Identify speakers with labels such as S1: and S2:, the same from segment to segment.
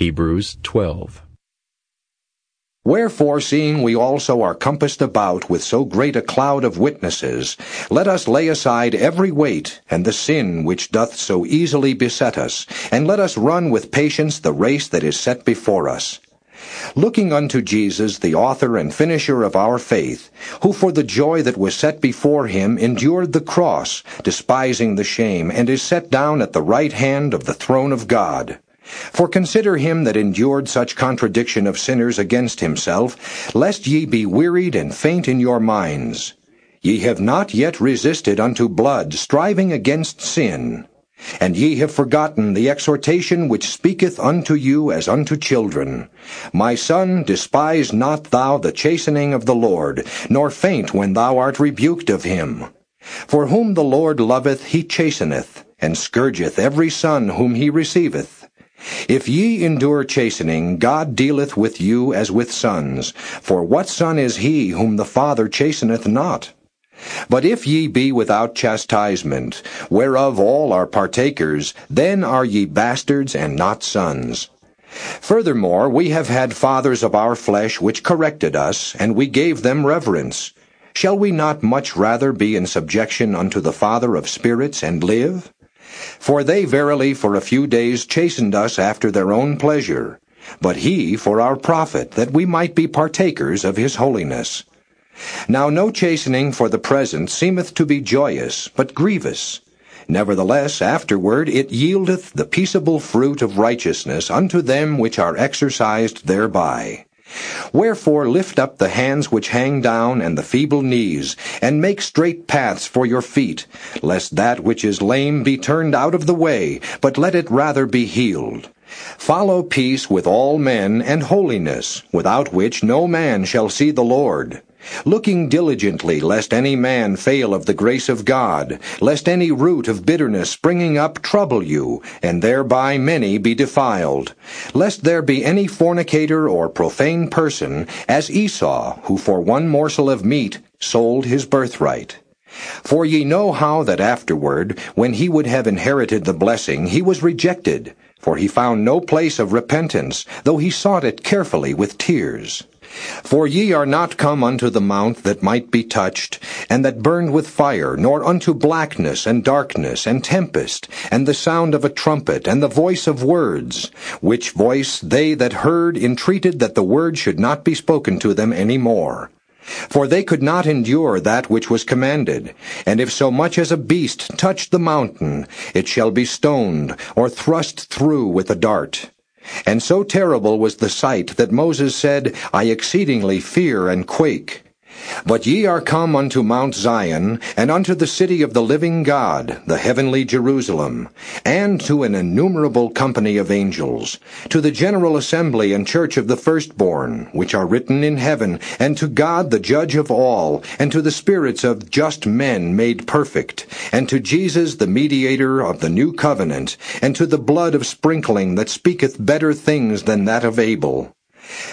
S1: Hebrews 12.
S2: Wherefore, seeing we also are compassed about with so great a cloud of witnesses, let us lay aside every weight and the sin which doth so easily beset us, and let us run with patience the race that is set before us. Looking unto Jesus, the author and finisher of our faith, who for the joy that was set before him endured the cross, despising the shame, and is set down at the right hand of the throne of God. For consider him that endured such contradiction of sinners against himself, lest ye be wearied and faint in your minds. Ye have not yet resisted unto blood, striving against sin. And ye have forgotten the exhortation which speaketh unto you as unto children. My son, despise not thou the chastening of the Lord, nor faint when thou art rebuked of him. For whom the Lord loveth he chasteneth, and scourgeth every son whom he receiveth. If ye endure chastening, God dealeth with you as with sons. For what son is he whom the Father chasteneth not? But if ye be without chastisement, whereof all are partakers, then are ye bastards and not sons. Furthermore, we have had fathers of our flesh which corrected us, and we gave them reverence. Shall we not much rather be in subjection unto the Father of spirits and live? For they verily for a few days chastened us after their own pleasure, but he for our profit, that we might be partakers of his holiness. Now no chastening for the present seemeth to be joyous, but grievous. Nevertheless, afterward it yieldeth the peaceable fruit of righteousness unto them which are exercised thereby. Wherefore lift up the hands which hang down, and the feeble knees, and make straight paths for your feet, lest that which is lame be turned out of the way, but let it rather be healed. Follow peace with all men and holiness, without which no man shall see the Lord. Looking diligently lest any man fail of the grace of God, lest any root of bitterness springing up trouble you, and thereby many be defiled, lest there be any fornicator or profane person, as Esau, who for one morsel of meat sold his birthright. For ye know how that afterward, when he would have inherited the blessing, he was rejected, for he found no place of repentance, though he sought it carefully with tears. For ye are not come unto the mount that might be touched, and that burned with fire, nor unto blackness and darkness and tempest, and the sound of a trumpet, and the voice of words, which voice they that heard entreated that the word should not be spoken to them any more. For they could not endure that which was commanded. And if so much as a beast touch the mountain, it shall be stoned, or thrust through with a dart. And so terrible was the sight that Moses said, I exceedingly fear and quake. But ye are come unto Mount Zion, and unto the city of the living God, the heavenly Jerusalem, and to an innumerable company of angels, to the general assembly and church of the firstborn, which are written in heaven, and to God the judge of all, and to the spirits of just men made perfect, and to Jesus the mediator of the new covenant, and to the blood of sprinkling that speaketh better things than that of Abel.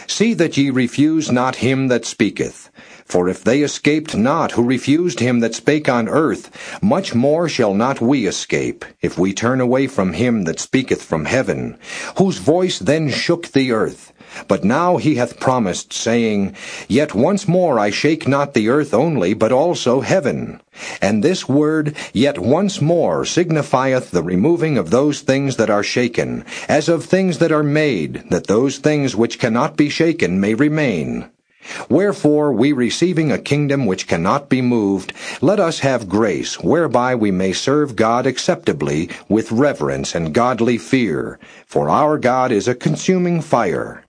S2: See that ye refuse not him that speaketh. For if they escaped not who refused him that spake on earth, much more shall not we escape, if we turn away from him that speaketh from heaven, whose voice then shook the earth. But now he hath promised, saying, Yet once more I shake not the earth only, but also heaven. And this word, yet once more, signifieth the removing of those things that are shaken, as of things that are made, that those things which cannot be shaken may remain. Wherefore, we receiving a kingdom which cannot be moved, let us have grace, whereby we may serve God acceptably with reverence and godly fear. For our God is a consuming fire.